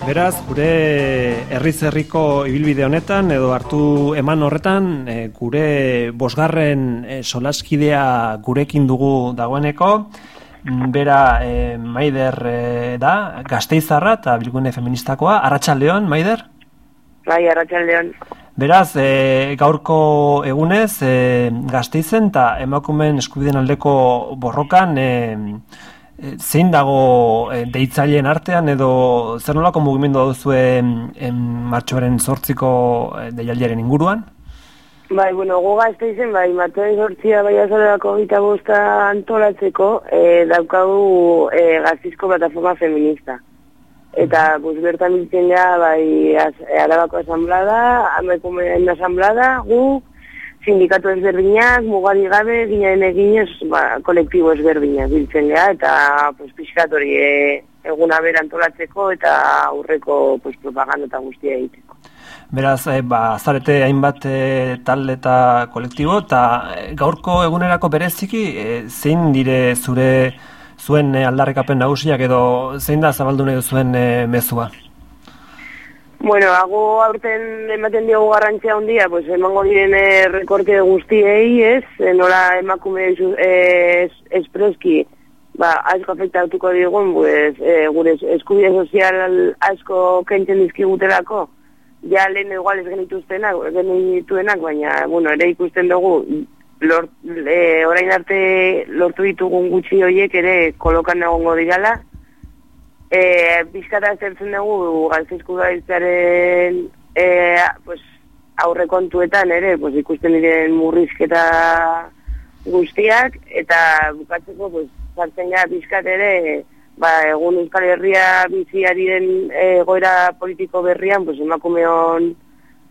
Beraz, gure herri zerriko ibilbide honetan, edo hartu eman horretan, e, gure bosgarren e, solaskidea gurekin dugu dagoeneko, bera e, Maider e, da, gazteizarra eta bilgune feministakoa, Arratxaldeon, Maider? Bai, Arratxaldeon. Beraz, e, gaurko egunez, e, gazteizen eta emakumen eskubiden aldeko borrokan, e, Eh, zein dago e, deitzaileen artean edo zer nolako mugimendu duzu en martxoaren zortziko e, deialdiaren inguruan? Bai, bueno, goga ez izen, bai, martxoaren zortzia bai azalako gita bosta antolatzeko e, daukagu e, gaztizko plataforma feminista. Eta, bus, bertan biltzen bai, az, e, arabako asamblada, amekumen asamblada, gu, sindikatu ezberdinak, mugari gabe, ginaren eginez, ba, kolektibo ezberdinak biltzen geha, eta pues, piskatori e, eguna berantolatzeko eta aurreko pues, propaganda eta guztia egiteko. Beraz, e, ba, zarete hainbat e, talde eta kolektibo, eta e, gaurko egunerako bereziki, e, zein dire zure zuen aldarrekapen nagusiak edo zein da zabaldune zuen e, mezua? Bueno, hago aurten ematen diogu garrantzia handia, pues emango diren eh, rekorte guztiei, ez? Eh, nola emakume eh, espreski, ba, asko afektatuko digun, pues, eh, gure eskubide sozial asko kentzen dizkigutelako, ja lehen igual ez genituztenak, genituenak, baina, bueno, ere ikusten dugu, lort, eh, orain arte lortu ditugun gutxi horiek ere kolokan egongo digala, E, bizkata zertzen dugu galtzizku gaitzaren e, pues, aurre kontuetan ere pues, ikusten diren murrizketa guztiak eta bukatzeko pues, zartzen gara bizkat ere ba, egun Euskal Herria biziari den e, goera politiko berrian pues, emakumeon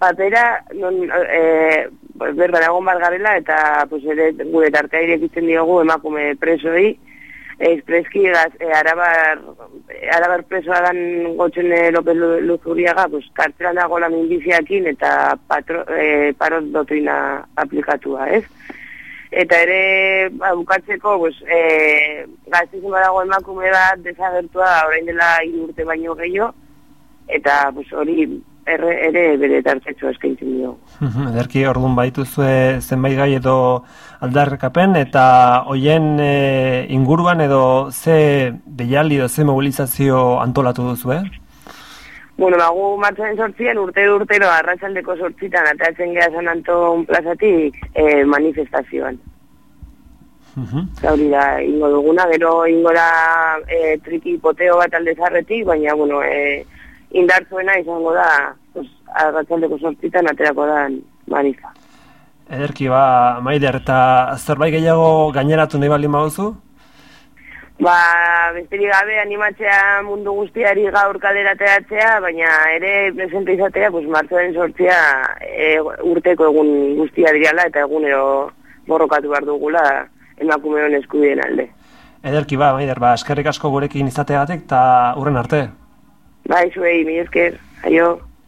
papera non, e, berdan egon bat garela eta pues, ere, gure tartea irekitzen diogu emakume presoi espreski gaz, e, arabar, arabar presoa dan gotxene López Luzuriaga, pues, kartzelan dago la minbiziakin eta patro, e, parot dotrina aplikatua, ez? Eta ere, ba, bukatzeko, pues, e, gaztizun badago emakume bat desagertua orain dela urte baino gehiago, eta pues, hori erre, ere bere tartetxo eskaintzen dio. Ederki orduan baitu zue zenbait gai edo aldarrekapen eta hoien e, inguruan edo ze deialdi edo ze mobilizazio antolatu duzu, eh? Bueno, bagu martxan sortzien urte urtero arratsaldeko sortzitan atatzen geha San Anton plazatik e, manifestazioan. Zauri da, ingo duguna, gero ingo da e, triki poteo bat aldezarretik, baina, bueno, e, indartzuena izango da, pues, arratzaldeko sortzitan aterako da manifa. Ederki, ba, maider, eta zerbait gehiago gaineratu nahi baldin baduzu? Ba, besteri gabe animatzea mundu guztiari gaur kalera teatzea, baina ere presente izatea, pues, martzoaren sortzia e, urteko egun guztia diriala eta egunero borrokatu behar dugula emakumeon eskubien alde. Ederki, ba, maider, ba, eskerrik asko gurekin izateagatik eta urren arte. Bai, zuei, mi esker, aio.